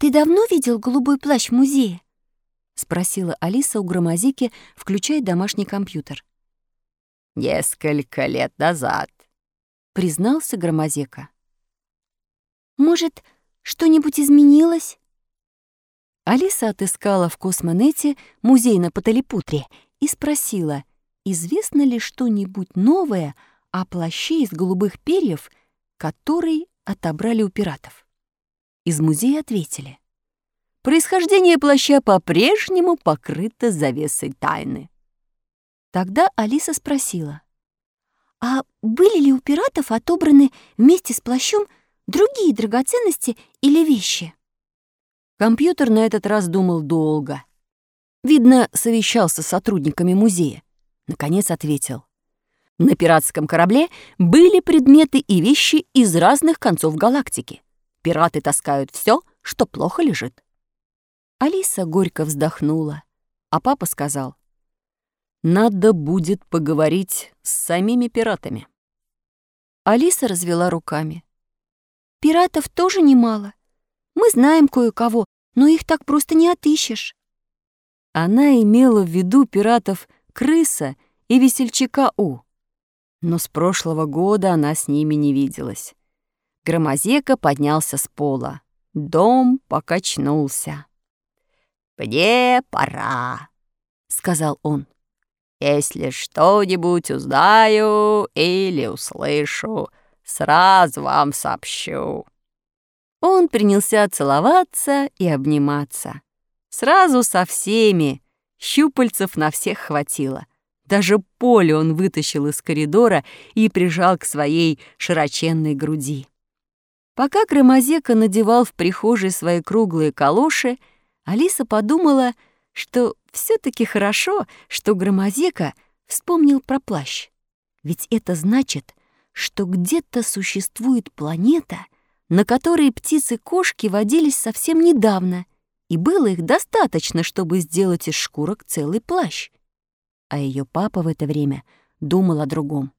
«Ты давно видел голубой плащ в музее?» — спросила Алиса у Громозики, включая домашний компьютер. «Несколько лет назад», — признался Громозека. «Может, что-нибудь изменилось?» Алиса отыскала в Космонете музей на Паталипутре и спросила, известно ли что-нибудь новое о плаще из голубых перьев, который отобрали у пиратов. Из музея ответили. Происхождение плаща по-прежнему покрыто завесой тайны. Тогда Алиса спросила, «А были ли у пиратов отобраны вместе с плащом другие драгоценности или вещи?» Компьютер на этот раз думал долго. Видно, совещался с сотрудниками музея. Наконец ответил. На пиратском корабле были предметы и вещи из разных концов галактики. Пираты таскают все, что плохо лежит. Алиса горько вздохнула, а папа сказал, «Надо будет поговорить с самими пиратами». Алиса развела руками. «Пиратов тоже немало. Мы знаем кое-кого, но их так просто не отыщешь». Она имела в виду пиратов Крыса и Весельчака У но с прошлого года она с ними не виделась. Громозека поднялся с пола. Дом покачнулся. «Мне пора», — сказал он. «Если что-нибудь узнаю или услышу, сразу вам сообщу». Он принялся целоваться и обниматься. Сразу со всеми. Щупальцев на всех хватило. Даже поле он вытащил из коридора и прижал к своей широченной груди. Пока Громозека надевал в прихожей свои круглые калоши, Алиса подумала, что все таки хорошо, что Громозека вспомнил про плащ. Ведь это значит, что где-то существует планета, на которой птицы-кошки водились совсем недавно, и было их достаточно, чтобы сделать из шкурок целый плащ а ее папа в это время думал о другом.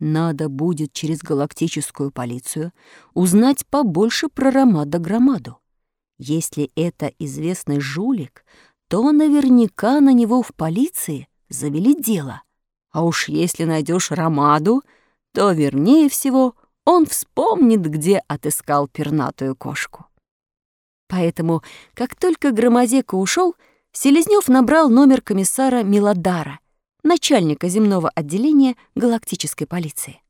Надо будет через галактическую полицию узнать побольше про Ромада Громаду. Если это известный жулик, то наверняка на него в полиции завели дело. А уж если найдешь Ромаду, то, вернее всего, он вспомнит, где отыскал пернатую кошку. Поэтому, как только Громозека ушел, Селезнёв набрал номер комиссара Милодара, начальника земного отделения галактической полиции.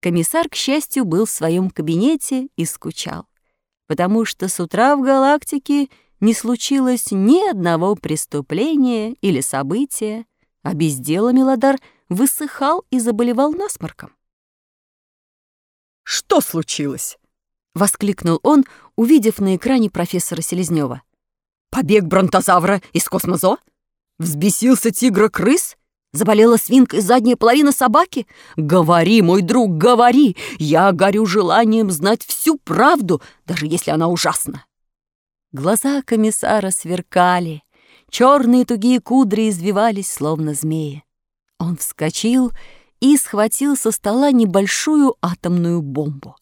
Комиссар, к счастью, был в своем кабинете и скучал, потому что с утра в галактике не случилось ни одного преступления или события, а без дела Милодар высыхал и заболевал насморком. «Что случилось?» — воскликнул он, увидев на экране профессора Селезнева. Побег бронтозавра из космозо? Взбесился тигра-крыс? Заболела свинка и задняя половина собаки? Говори, мой друг, говори! Я горю желанием знать всю правду, даже если она ужасна. Глаза комиссара сверкали, черные тугие кудри извивались, словно змеи. Он вскочил и схватил со стола небольшую атомную бомбу.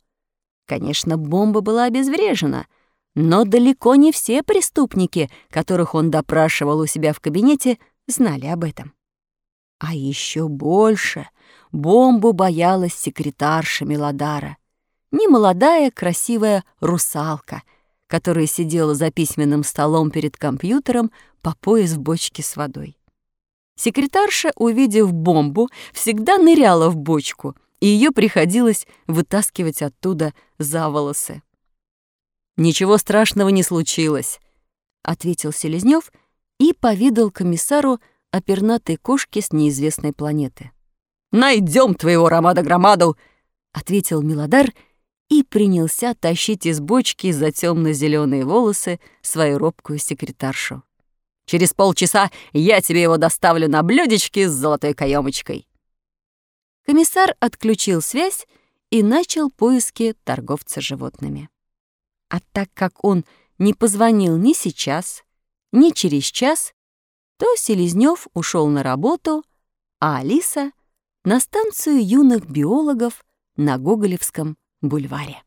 Конечно, бомба была обезврежена — но далеко не все преступники, которых он допрашивал у себя в кабинете, знали об этом. А еще больше бомбу боялась секретарша Мелодара, немолодая красивая русалка, которая сидела за письменным столом перед компьютером по пояс в бочке с водой. Секретарша, увидев бомбу, всегда ныряла в бочку, и ее приходилось вытаскивать оттуда за волосы. «Ничего страшного не случилось», — ответил Селезнёв и повидал комиссару о пернатой кошке с неизвестной планеты. «Найдем твоего Ромада-Громаду», — ответил Милодар и принялся тащить из бочки за темно зеленые волосы свою робкую секретаршу. «Через полчаса я тебе его доставлю на блюдечке с золотой каемочкой». Комиссар отключил связь и начал поиски торговца животными. А так как он не позвонил ни сейчас, ни через час, то Селезнёв ушел на работу, а Алиса — на станцию юных биологов на Гоголевском бульваре.